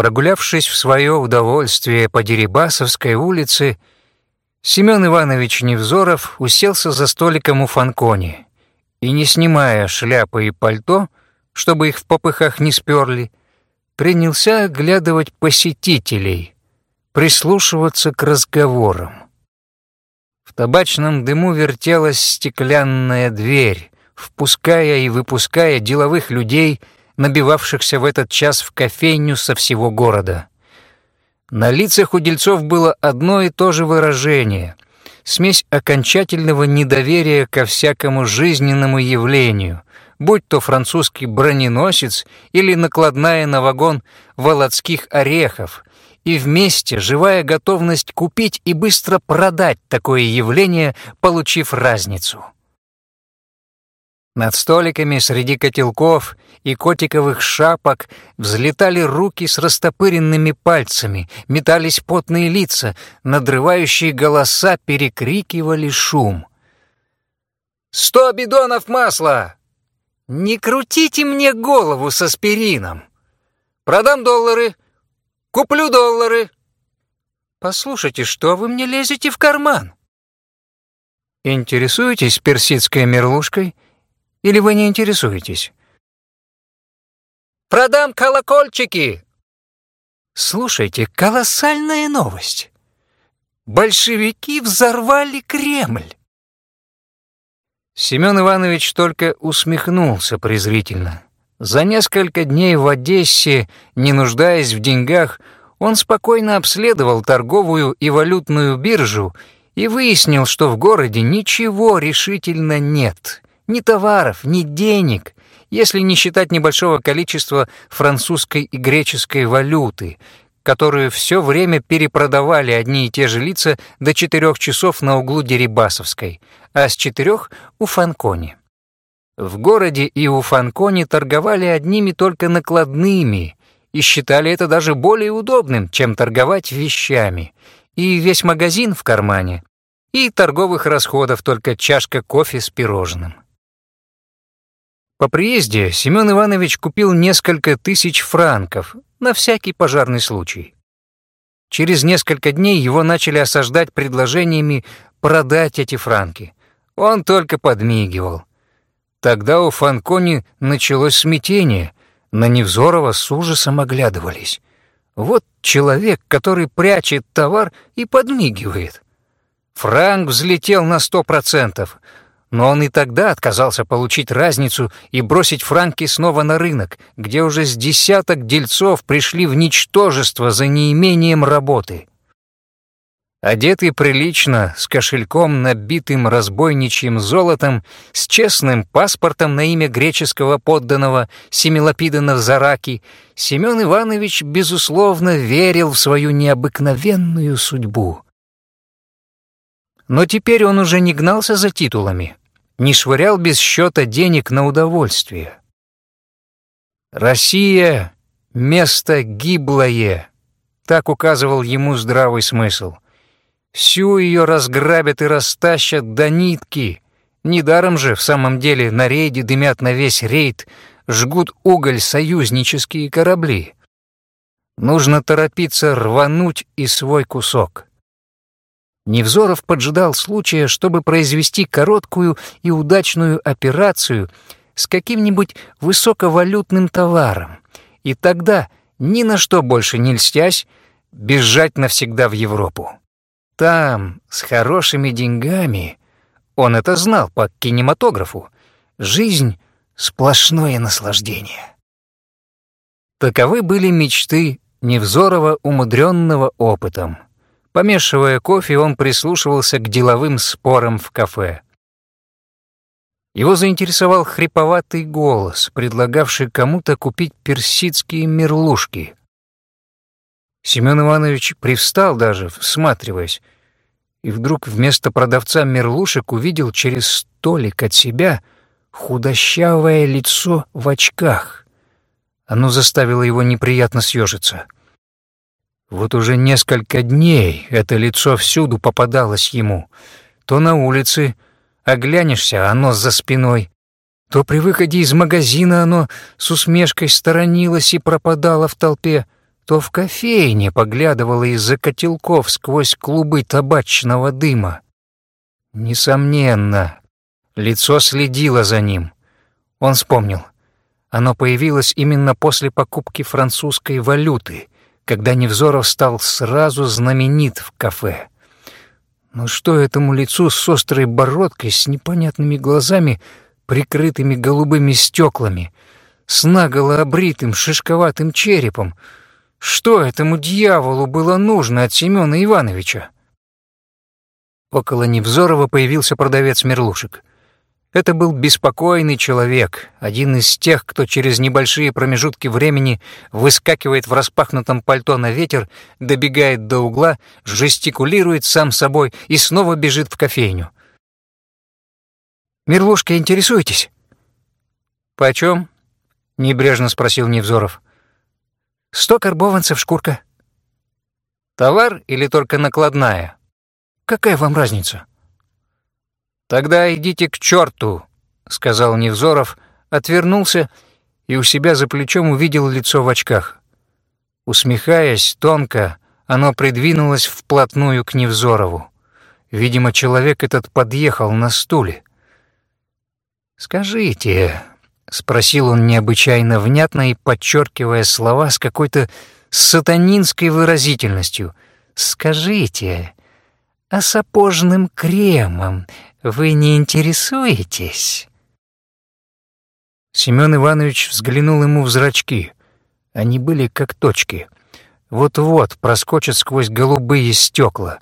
Прогулявшись в свое удовольствие по Дерибасовской улице, Семен Иванович Невзоров уселся за столиком у Фанкони и, не снимая шляпы и пальто, чтобы их в попыхах не сперли, принялся оглядывать посетителей, прислушиваться к разговорам. В табачном дыму вертелась стеклянная дверь, впуская и выпуская деловых людей, набивавшихся в этот час в кофейню со всего города. На лицах у было одно и то же выражение — смесь окончательного недоверия ко всякому жизненному явлению, будь то французский броненосец или накладная на вагон володских орехов — и вместе живая готовность купить и быстро продать такое явление, получив разницу. Над столиками среди котелков и котиковых шапок взлетали руки с растопыренными пальцами, метались потные лица, надрывающие голоса перекрикивали шум. «Сто бидонов масла! Не крутите мне голову с аспирином! Продам доллары, Куплю доллары. Послушайте, что вы мне лезете в карман? Интересуетесь персидской мерлушкой или вы не интересуетесь? Продам колокольчики. Слушайте, колоссальная новость. Большевики взорвали Кремль. Семен Иванович только усмехнулся презрительно. За несколько дней в Одессе, не нуждаясь в деньгах, он спокойно обследовал торговую и валютную биржу и выяснил, что в городе ничего решительно нет. Ни товаров, ни денег, если не считать небольшого количества французской и греческой валюты, которую все время перепродавали одни и те же лица до четырех часов на углу Дерибасовской, а с четырех — у Фанкони. В городе и у Фанкони торговали одними только накладными и считали это даже более удобным, чем торговать вещами. И весь магазин в кармане, и торговых расходов только чашка кофе с пирожным. По приезде Семен Иванович купил несколько тысяч франков на всякий пожарный случай. Через несколько дней его начали осаждать предложениями продать эти франки. Он только подмигивал. Тогда у Фанкони началось смятение. На Невзорова с ужасом оглядывались. Вот человек, который прячет товар и подмигивает. Франк взлетел на сто процентов, но он и тогда отказался получить разницу и бросить франки снова на рынок, где уже с десяток дельцов пришли в ничтожество за неимением работы. Одетый прилично, с кошельком, набитым разбойничьим золотом, с честным паспортом на имя греческого подданного Семилопида Навзараки, Семен Иванович, безусловно, верил в свою необыкновенную судьбу. Но теперь он уже не гнался за титулами, не швырял без счета денег на удовольствие. «Россия — место гиблое», — так указывал ему здравый смысл — Всю ее разграбят и растащат до нитки. Недаром же в самом деле на рейде дымят на весь рейд, жгут уголь союзнические корабли. Нужно торопиться рвануть и свой кусок. Невзоров поджидал случая, чтобы произвести короткую и удачную операцию с каким-нибудь высоковалютным товаром, и тогда, ни на что больше не льстясь, бежать навсегда в Европу. Там, с хорошими деньгами, он это знал по кинематографу, жизнь — сплошное наслаждение. Таковы были мечты Невзорова, умудренного опытом. Помешивая кофе, он прислушивался к деловым спорам в кафе. Его заинтересовал хриповатый голос, предлагавший кому-то купить персидские мерлушки. Семен Иванович привстал даже, всматриваясь, и вдруг вместо продавца мерлушек увидел через столик от себя худощавое лицо в очках. Оно заставило его неприятно съежиться. Вот уже несколько дней это лицо всюду попадалось ему. То на улице, оглянешься, оно за спиной, то при выходе из магазина оно с усмешкой сторонилось и пропадало в толпе, то в кофейне поглядывала из-за котелков сквозь клубы табачного дыма. Несомненно, лицо следило за ним. Он вспомнил. Оно появилось именно после покупки французской валюты, когда Невзоров стал сразу знаменит в кафе. Но что этому лицу с острой бородкой, с непонятными глазами, прикрытыми голубыми стеклами, с наголо обритым шишковатым черепом, что этому дьяволу было нужно от Семёна Ивановича? Около Невзорова появился продавец мерлушек. Это был беспокойный человек, один из тех, кто через небольшие промежутки времени выскакивает в распахнутом пальто на ветер, добегает до угла, жестикулирует сам собой и снова бежит в кофейню. «Мерлушки интересуетесь?» «Почем?» — небрежно спросил Невзоров. «Сто карбованцев шкурка». «Товар или только накладная?» «Какая вам разница?» «Тогда идите к черту», — сказал Невзоров, отвернулся и у себя за плечом увидел лицо в очках. Усмехаясь тонко, оно придвинулось вплотную к Невзорову. Видимо, человек этот подъехал на стуле. «Скажите», — спросил он необычайно внятно и подчеркивая слова с какой-то сатанинской выразительностью, «скажите, а сапожным кремом вы не интересуетесь?» Семён Иванович взглянул ему в зрачки. Они были как точки. Вот-вот проскочат сквозь голубые стекла.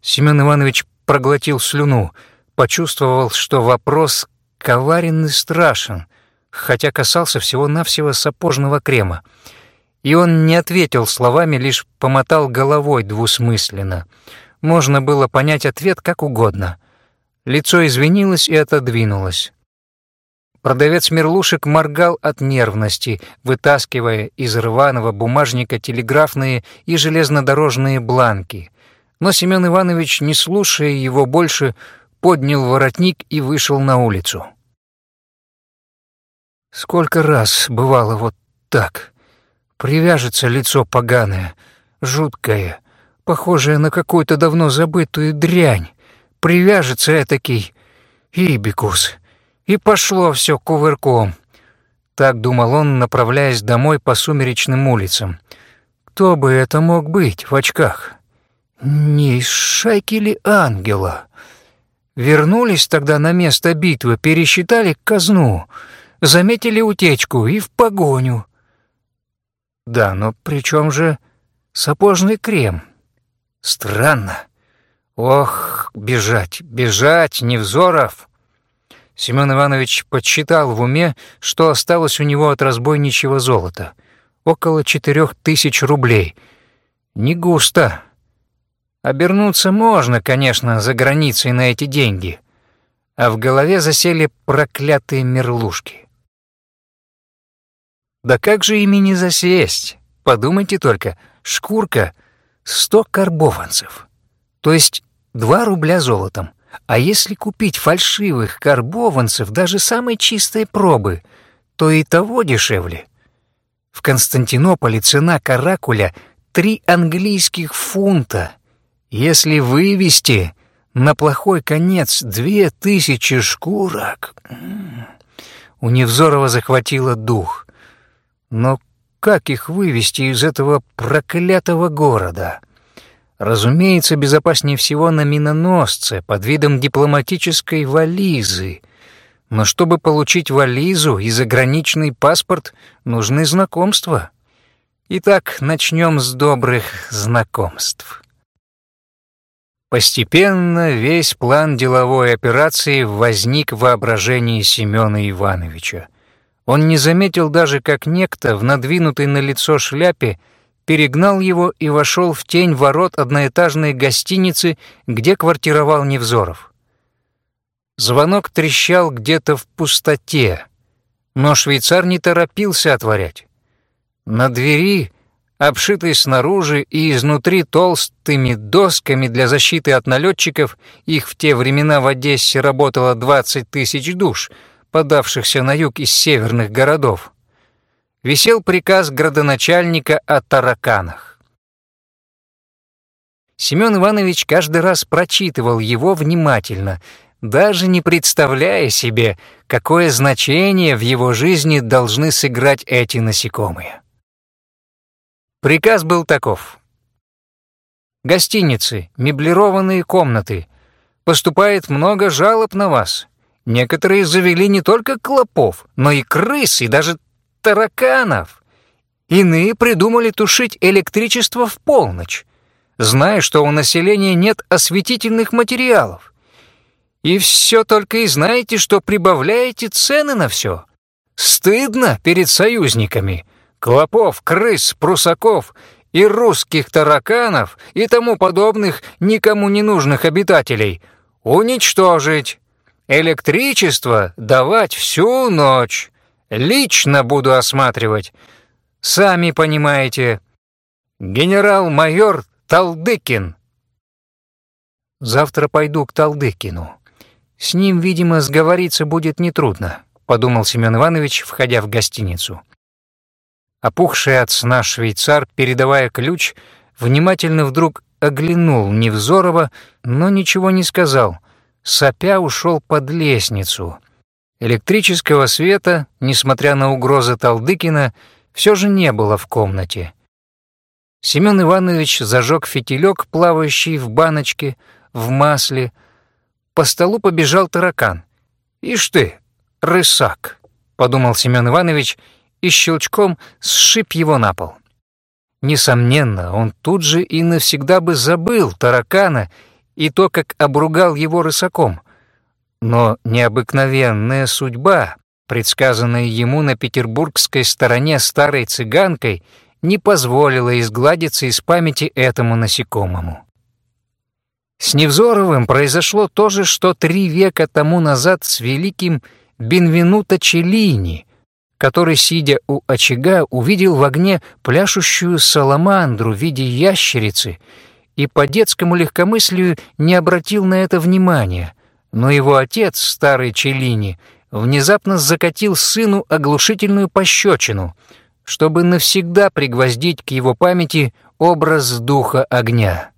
Семён Иванович проглотил слюну, почувствовал, что вопрос коварен и страшен, хотя касался всего-навсего сапожного крема. И он не ответил словами, лишь помотал головой двусмысленно. Можно было понять ответ как угодно. Лицо извинилось и отодвинулось. Продавец мерлушек моргал от нервности, вытаскивая из рваного бумажника телеграфные и железнодорожные бланки. Но Семен Иванович, не слушая его больше, поднял воротник и вышел на улицу. Сколько раз бывало вот так. Привяжется лицо поганое, жуткое, похожее на какую-то давно забытую дрянь, привяжется этакий ибикус, и пошло все кувырком. Так думал он, направляясь домой по сумеречным улицам. Кто бы это мог быть в очках? Не шайки ли ангела? Вернулись тогда на место битвы, пересчитали казну, заметили утечку и в погоню. Да, но при чем же сапожный крем? Странно. Ох, бежать, бежать, Невзоров! Семен Иванович подсчитал в уме, что осталось у него от разбойничьего золота. Около четырех тысяч рублей. Не густо. Обернуться можно, конечно, за границей на эти деньги. А в голове засели проклятые мерлушки. Да как же ими не засесть? Подумайте только, шкурка — сто карбованцев. То есть 2 рубля золотом. А если купить фальшивых карбованцев даже самой чистой пробы, то и того дешевле. В Константинополе цена каракуля — три английских фунта. Если вывести на плохой конец две тысячи шкурок... У Невзорова захватило дух. Но как их вывести из этого проклятого города? Разумеется, безопаснее всего на миноносце под видом дипломатической вализы. Но чтобы получить вализу и заграничный паспорт, нужны знакомства. Итак, начнем с добрых знакомств. Постепенно весь план деловой операции возник в воображении Семёна Ивановича. Он не заметил даже, как некто в надвинутой на лицо шляпе перегнал его и вошел в тень ворот одноэтажной гостиницы, где квартировал Невзоров. Звонок трещал где-то в пустоте, но швейцар не торопился отворять. На двери, обшитой снаружи и изнутри толстыми досками для защиты от налетчиков, их в те времена в Одессе работало 20 тысяч душ, подавшихся на юг из северных городов, висел приказ градоначальника о тараканах. Семен Иванович каждый раз прочитывал его внимательно, даже не представляя себе, какое значение в его жизни должны сыграть эти насекомые. Приказ был таков. Гостиницы, меблированные комнаты. Поступает много жалоб на вас. Некоторые завели не только клопов, но и крыс, и даже тараканов. Иные придумали тушить электричество в полночь, зная, что у населения нет осветительных материалов. И все только и знаете, что прибавляете цены на все. Стыдно перед союзниками. Клопов, крыс, прусаков и русских тараканов и тому подобных никому не нужных обитателей уничтожить. Электричество давать всю ночь. Лично буду осматривать. Сами понимаете. Генерал-майор Талдыкин. Завтра пойду к Талдыкину. С ним, видимо, сговориться будет нетрудно, подумал Семен Иванович, входя в гостиницу. Опухший от сна швейцар, передавая ключ, внимательно вдруг оглянул Невзорова, но ничего не сказал. Сопя ушел под лестницу. Электрического света, несмотря на угрозы Талдыкина, все же не было в комнате. Семен Иванович зажег фитилек, плавающий в баночке, в масле, по столу побежал таракан. «Ишь ты, рысак!» — подумал Семен Иванович и щелчком сшиб его на пол. Несомненно, он тут же и навсегда бы забыл таракана и то, как обругал его рысаком. Но необыкновенная судьба, предсказанная ему на петербургской стороне старой цыганкой, не позволила изгладиться из памяти этому насекомому. С Невзоровым произошло то же, что три века тому назад с великим Бенвенуто Челлини, который, сидя у очага, увидел в огне пляшущую саламандру в виде ящерицы и по детскому легкомыслию не обратил на это внимания, но его отец, старый Челлини, внезапно закатил сыну оглушительную пощечину, чтобы навсегда пригвоздить к его памяти образ духа огня.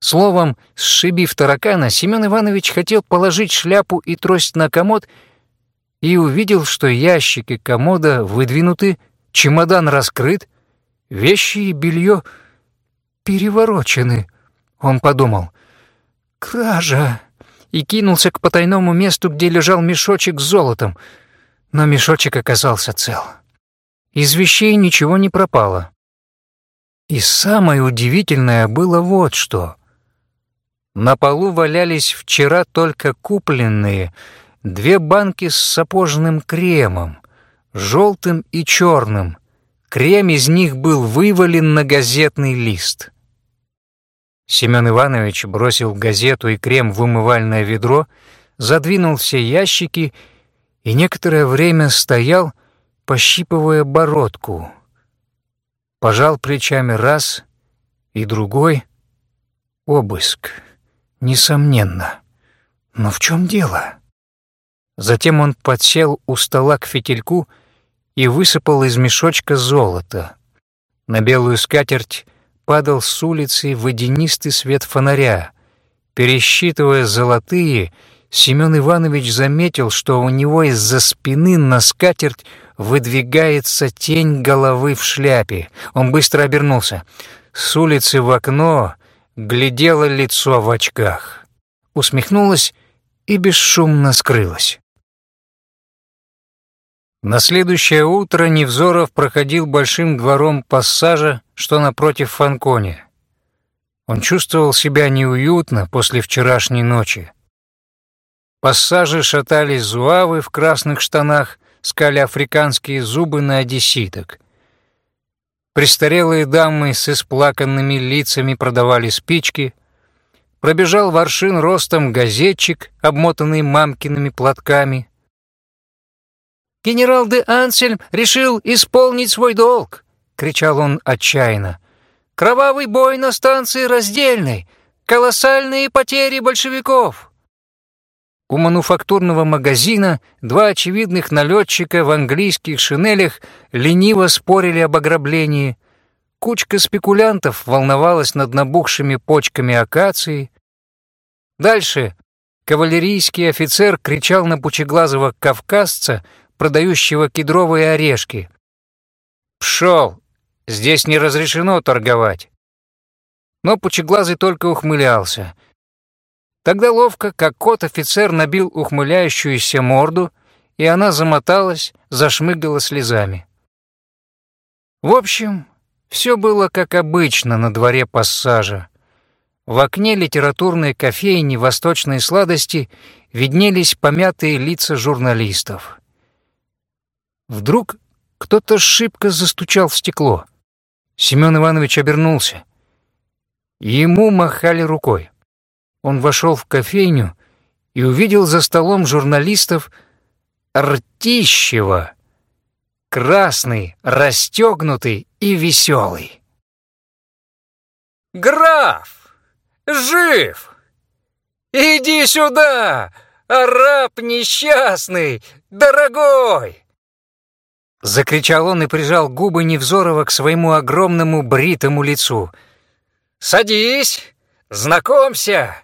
Словом, сшибив таракана, Семен Иванович хотел положить шляпу и трость на комод и увидел, что ящики комода выдвинуты, чемодан раскрыт, вещи и белье переворочены. Он подумал «Кража!» И кинулся к потайному месту, где лежал мешочек с золотом, но мешочек оказался цел. Из вещей ничего не пропало. И самое удивительное было вот что — на полу валялись вчера только купленные две банки с сапожным кремом, желтым и черным. Крем из них был вывален на газетный лист. Семен Иванович бросил газету и крем в умывальное ведро, задвинул все ящики и некоторое время стоял, пощипывая бородку. Пожал плечами раз и другой — обыск. Несомненно. Но в чем дело? Затем он подсел у стола к фитильку и высыпал из мешочка золото. На белую скатерть падал с улицы водянистый свет фонаря. Пересчитывая золотые, Семен Иванович заметил, что у него из-за спины на скатерть выдвигается тень головы в шляпе. Он быстро обернулся. С улицы в окно глядело лицо в очках, усмехнулась и бесшумно скрылась. На следующее утро Невзоров проходил большим двором пассажа, что напротив Фанконе. Он чувствовал себя неуютно после вчерашней ночи. Пассажи шатались зуавы в красных штанах, скали африканские зубы на одесситок — Престарелые дамы с исплаканными лицами продавали спички. Пробежал воршин ростом газетчик, обмотанный мамкиными платками. «Генерал де Ансельм решил исполнить свой долг!» — кричал он отчаянно. «Кровавый бой на станции раздельной! Колоссальные потери большевиков!» у мануфактурного магазина два очевидных налетчика в английских шинелях лениво спорили об ограблении. Кучка спекулянтов волновалась над набухшими почками акации. Дальше кавалерийский офицер кричал на пучеглазого кавказца, продающего кедровые орешки. «Пшел! Здесь не разрешено торговать!» Но пучеглазый только ухмылялся — Тогда ловко, как кот-офицер, набил ухмыляющуюся морду, и она замоталась, зашмыгала слезами. В общем, все было как обычно на дворе пассажа. В окне литературной кофейни «Восточной сладости» виднелись помятые лица журналистов. Вдруг кто-то шибко застучал в стекло. Семен Иванович обернулся. Ему махали рукой он вошел в кофейню и увидел за столом журналистов Ртищева, красный, расстегнутый и веселый. «Граф! Жив! Иди сюда, араб несчастный, дорогой!» Закричал он и прижал губы Невзорова к своему огромному бритому лицу. «Садись, знакомься!»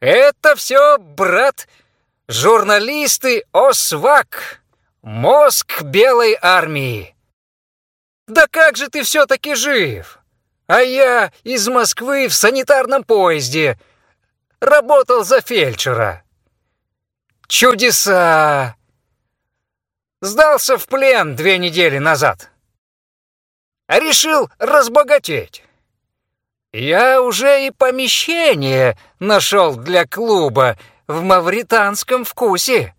Это все, брат, журналисты ОСВАК, мозг белой армии. Да как же ты все-таки жив? А я из Москвы в санитарном поезде работал за фельдшера. Чудеса! Сдался в плен две недели назад. Решил разбогатеть. Я уже и помещение нашел для клуба в мавританском вкусе.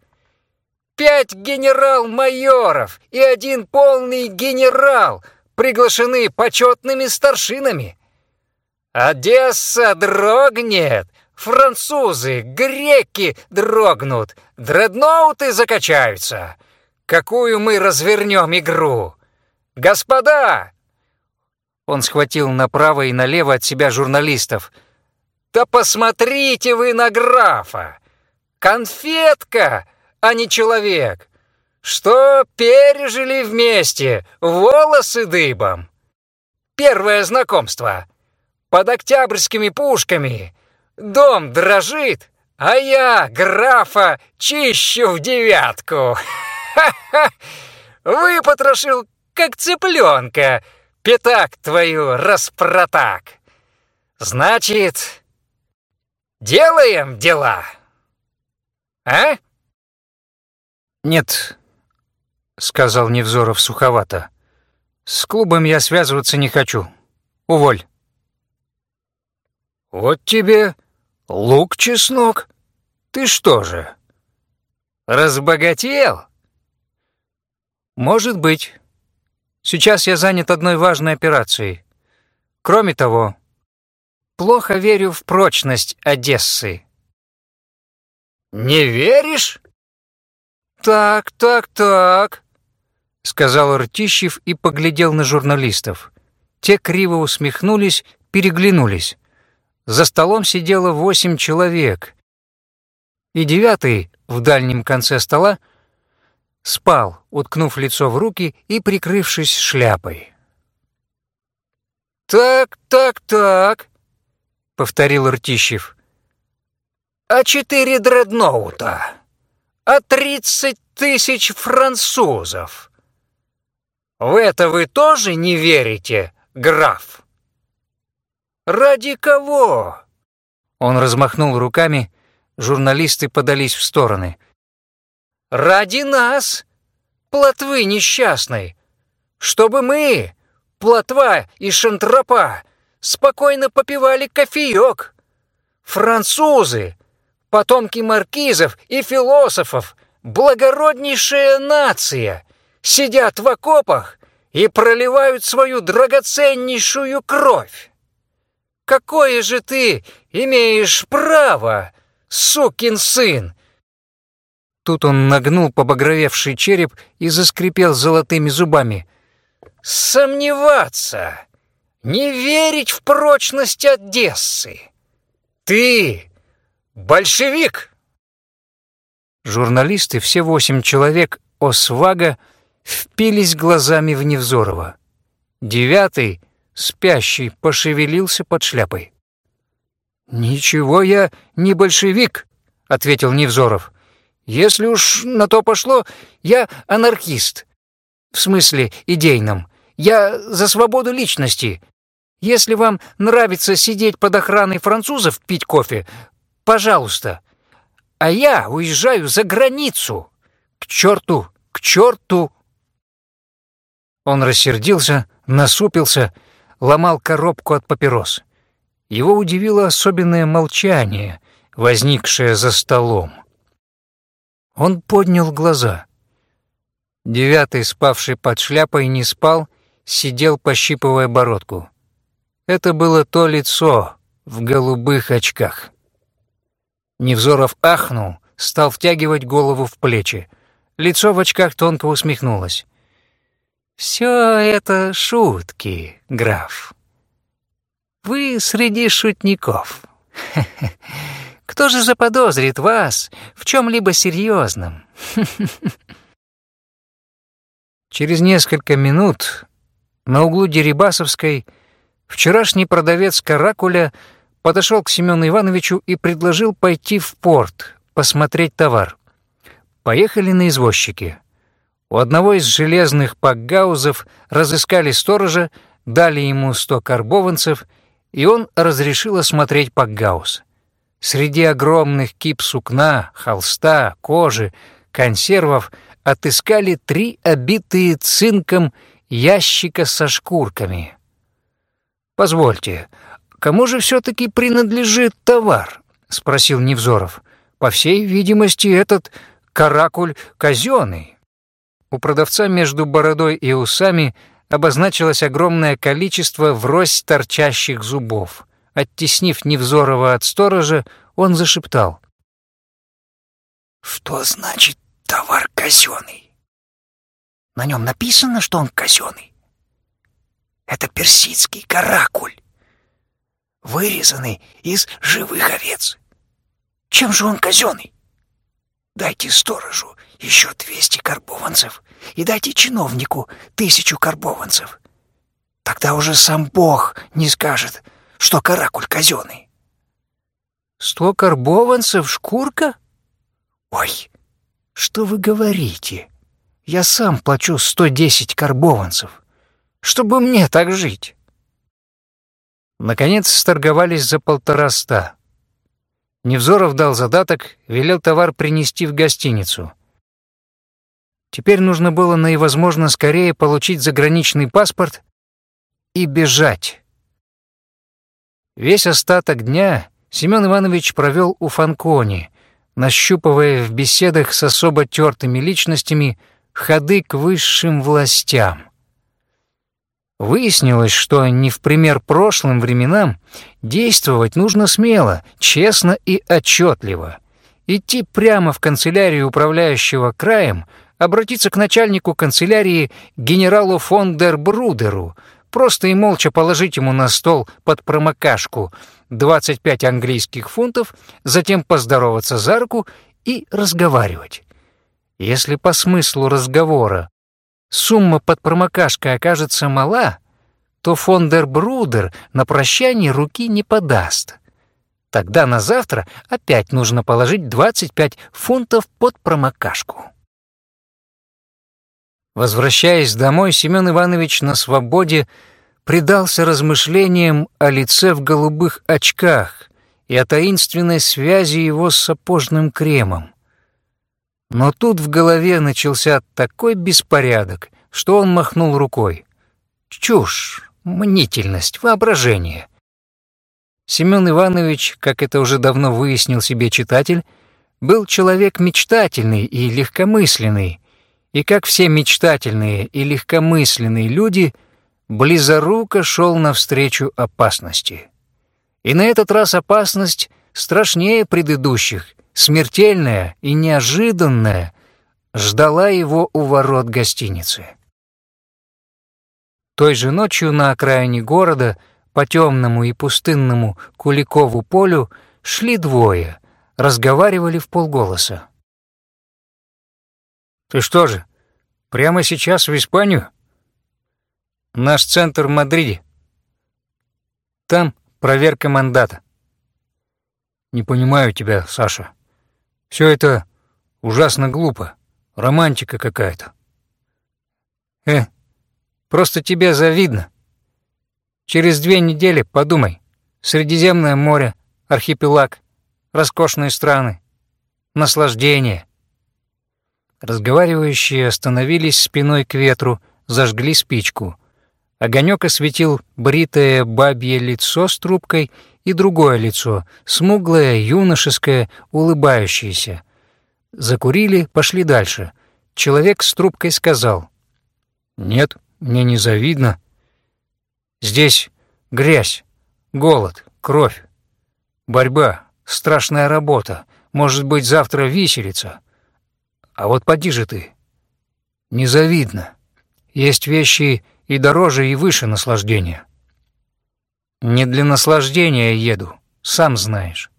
Пять генерал-майоров и один полный генерал приглашены почетными старшинами. Одесса дрогнет, французы, греки дрогнут, дредноуты закачаются. Какую мы развернем игру? Господа, он схватил направо и налево от себя журналистов. «Да посмотрите вы на графа! Конфетка, а не человек! Что пережили вместе, волосы дыбом! Первое знакомство. Под октябрьскими пушками. Дом дрожит, а я графа чищу в девятку. Ха-ха! Выпотрошил, как цыпленка!» пятак твою распротак. Значит, делаем дела, а? Нет, сказал Невзоров суховато. С клубом я связываться не хочу. Уволь. Вот тебе лук-чеснок. Ты что же, разбогател? Может быть. Сейчас я занят одной важной операцией. Кроме того, плохо верю в прочность Одессы». «Не веришь?» «Так, так, так», — сказал Ртищев и поглядел на журналистов. Те криво усмехнулись, переглянулись. За столом сидело восемь человек. И девятый, в дальнем конце стола, спал, уткнув лицо в руки и прикрывшись шляпой. «Так, так, так», — повторил Ртищев. «А четыре дредноута? А тридцать тысяч французов? В это вы тоже не верите, граф?» «Ради кого?» Он размахнул руками, журналисты подались в стороны — Ради нас, плотвы несчастной, чтобы мы, плотва и шантропа, спокойно попивали кофеек. Французы, потомки маркизов и философов, благороднейшая нация, сидят в окопах и проливают свою драгоценнейшую кровь. Какое же ты имеешь право, сукин сын, Тут он нагнул побагровевший череп и заскрипел золотыми зубами. «Сомневаться! Не верить в прочность Одессы! Ты большевик!» Журналисты, все восемь человек Освага, впились глазами в Невзорова. Девятый, спящий, пошевелился под шляпой. «Ничего я не большевик», — ответил Невзоров. «Если уж на то пошло, я анархист. В смысле идейном. Я за свободу личности. Если вам нравится сидеть под охраной французов, пить кофе, пожалуйста. А я уезжаю за границу. К черту, к черту!» Он рассердился, насупился, ломал коробку от папирос. Его удивило особенное молчание, возникшее за столом. Он поднял глаза. Девятый, спавший под шляпой, не спал, сидел, пощипывая бородку. Это было то лицо в голубых очках. Невзоров ахнул, стал втягивать голову в плечи. Лицо в очках тонко усмехнулось. «Все это шутки, граф. Вы среди шутников. Кто же заподозрит вас в чем-либо серьезном? Через несколько минут на углу Дерибасовской вчерашний продавец каракуля подошел к Семену Ивановичу и предложил пойти в порт, посмотреть товар. Поехали на извозчике. У одного из железных пакгаузов разыскали сторожа, дали ему сто карбованцев, и он разрешил осмотреть пакгауз. Среди огромных кип сукна, холста, кожи, консервов отыскали три обитые цинком ящика со шкурками. «Позвольте, кому же все-таки принадлежит товар?» — спросил Невзоров. «По всей видимости, этот каракуль казенный». У продавца между бородой и усами обозначилось огромное количество врозь торчащих зубов. Оттеснив Невзорова от сторожа, он зашептал. «Что значит товар казенный? На нем написано, что он казенный. Это персидский каракуль, вырезанный из живых овец. Чем же он казенный? Дайте сторожу еще двести карбованцев и дайте чиновнику тысячу карбованцев. Тогда уже сам Бог не скажет, что каракуль казенный. Сто карбованцев шкурка? Ой, что вы говорите? Я сам плачу сто десять карбованцев, чтобы мне так жить. Наконец сторговались за полтораста. Невзоров дал задаток, велел товар принести в гостиницу. Теперь нужно было наивозможно скорее получить заграничный паспорт и бежать. Весь остаток дня Семен Иванович провел у Фанкони, нащупывая в беседах с особо тертыми личностями ходы к высшим властям. Выяснилось, что не в пример прошлым временам действовать нужно смело, честно и отчетливо. Идти прямо в канцелярию управляющего краем — обратиться к начальнику канцелярии генералу фон дер Брудеру, просто и молча положить ему на стол под промокашку 25 английских фунтов, затем поздороваться за руку и разговаривать. Если по смыслу разговора сумма под промокашкой окажется мала, то фон дер Брудер на прощание руки не подаст. Тогда на завтра опять нужно положить 25 фунтов под промокашку. Возвращаясь домой, Семен Иванович на свободе предался размышлениям о лице в голубых очках и о таинственной связи его с сапожным кремом. Но тут в голове начался такой беспорядок, что он махнул рукой. Чушь, мнительность, воображение. Семен Иванович, как это уже давно выяснил себе читатель, был человек мечтательный и легкомысленный, и, как все мечтательные и легкомысленные люди, близоруко шел навстречу опасности. И на этот раз опасность страшнее предыдущих, смертельная и неожиданная, ждала его у ворот гостиницы. Той же ночью на окраине города, по темному и пустынному Куликову полю, шли двое, разговаривали в полголоса. Ты что же, прямо сейчас в Испанию? Наш центр в Мадриде. Там проверка мандата. Не понимаю тебя, Саша. Все это ужасно глупо. Романтика какая-то. Э, просто тебе завидно. Через две недели подумай. Средиземное море, архипелаг, роскошные страны, наслаждение. Разговаривающие остановились спиной к ветру, зажгли спичку. Огонек осветил бритое бабье лицо с трубкой и другое лицо, смуглое, юношеское, улыбающееся. Закурили, пошли дальше. Человек с трубкой сказал. «Нет, мне не завидно. Здесь грязь, голод, кровь, борьба, страшная работа, может быть, завтра виселица. А вот поди же ты. Незавидно. Есть вещи и дороже, и выше наслаждения. Не для наслаждения еду, сам знаешь.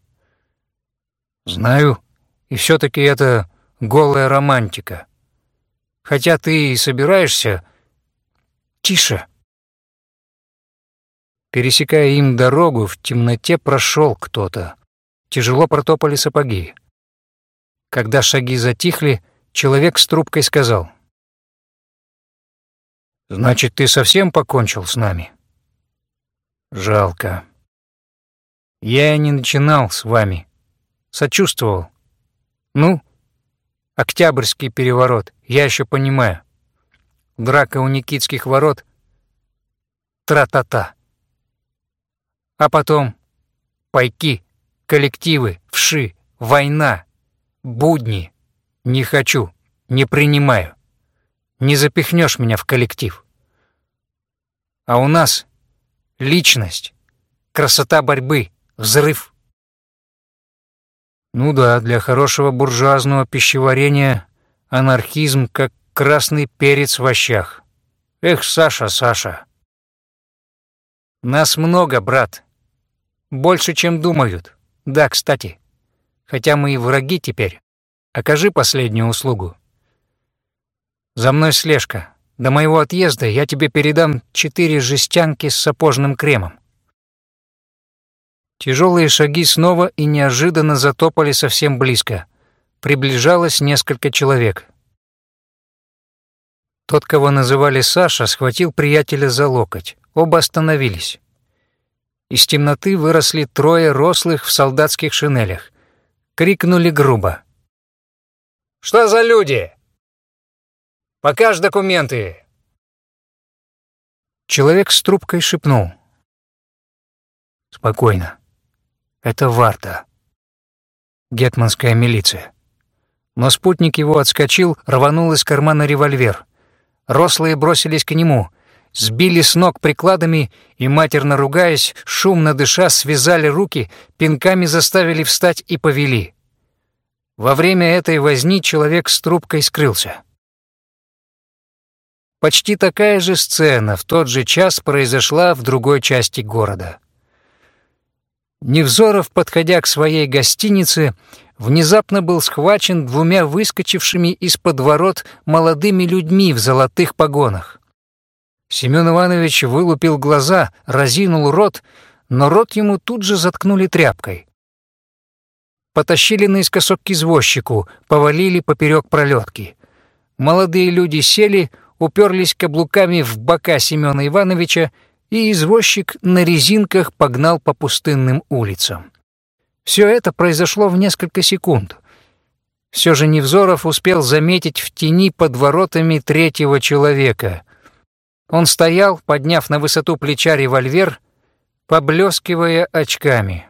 Знаю, и все таки это голая романтика. Хотя ты и собираешься... Тише. Пересекая им дорогу, в темноте прошел кто-то. Тяжело протопали сапоги. Когда шаги затихли, человек с трубкой сказал. «Значит, ты совсем покончил с нами?» «Жалко. Я и не начинал с вами. Сочувствовал. Ну, Октябрьский переворот, я еще понимаю. Драка у Никитских ворот. Тра-та-та. А потом пайки, коллективы, вши, война, будни. Не хочу, не принимаю. Не запихнешь меня в коллектив. А у нас личность, красота борьбы, взрыв. Ну да, для хорошего буржуазного пищеварения анархизм как красный перец в овощах. Эх, Саша, Саша. Нас много, брат. Больше, чем думают. Да, кстати. Хотя мы и враги теперь. Окажи последнюю услугу. За мной слежка. До моего отъезда я тебе передам четыре жестянки с сапожным кремом. Тяжелые шаги снова и неожиданно затопали совсем близко. Приближалось несколько человек. Тот, кого называли Саша, схватил приятеля за локоть. Оба остановились. Из темноты выросли трое рослых в солдатских шинелях. Крикнули грубо. «Что за люди? Покажь документы!» Человек с трубкой шепнул. «Спокойно. Это Варта. Гетманская милиция». Но спутник его отскочил, рванул из кармана револьвер. Рослые бросились к нему — сбили с ног прикладами и, матерно ругаясь, шумно дыша, связали руки, пинками заставили встать и повели. Во время этой возни человек с трубкой скрылся. Почти такая же сцена в тот же час произошла в другой части города. Невзоров, подходя к своей гостинице, внезапно был схвачен двумя выскочившими из-под ворот молодыми людьми в золотых погонах. Семен Иванович вылупил глаза, разинул рот, но рот ему тут же заткнули тряпкой. Потащили наискосок к извозчику, повалили поперек пролетки. Молодые люди сели, уперлись каблуками в бока Семена Ивановича, и извозчик на резинках погнал по пустынным улицам. Все это произошло в несколько секунд. Все же Невзоров успел заметить в тени под воротами третьего человека — он стоял, подняв на высоту плеча револьвер, поблескивая очками.